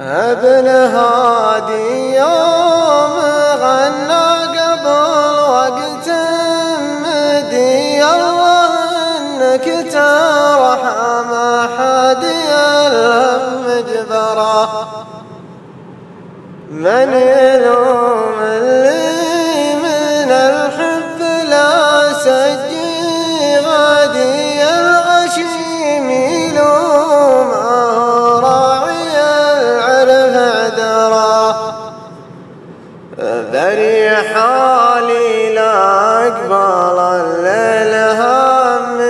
ابن هادي يوم غنى قبل وقت مدي الله انك ترحم حادي الهم جبره من يلوم ذري حالي لا أقبل الليل هم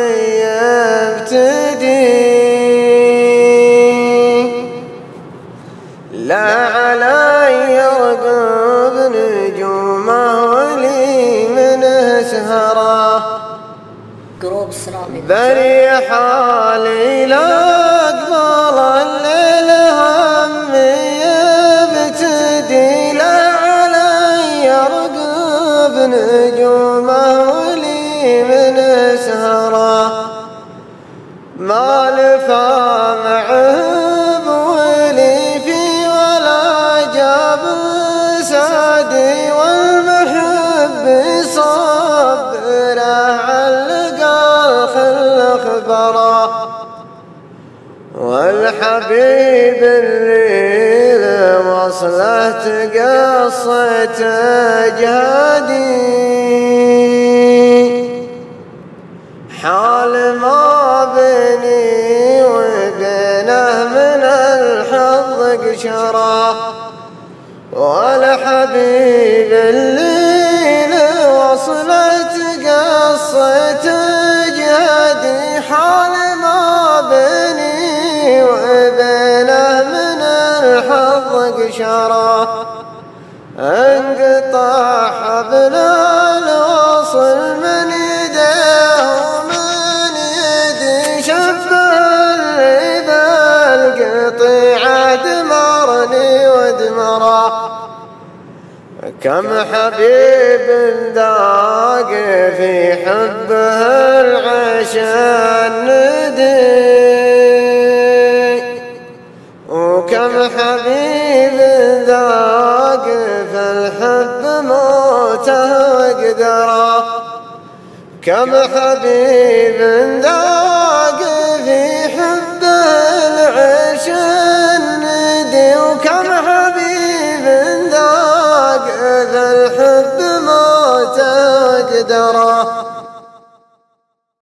يبتدي لا علي يرقب نجومه ولي من سهره جروب سلامي ذري حالي لا نجومه ولي من سهرة. ما لفى معه ولي في ولا جاب سعدي والمحب صبره علق الخل خبره والحبيب اللي وصلت قصة جهدي حال ما بيني وبينه من الحظ قشرة. والحبيب اللي وصلت قصة قشرة أنقطع حبل الوصل من يديه ومن يدي شف الربا القطيعة دمرني ودمره كم حبيب ذاق في حبه العشاء الندي. وكم حبيب قدرا كم حبيب ذاق في حب العيش الندي وكم حبيب ذاق في الحب ما تقدر.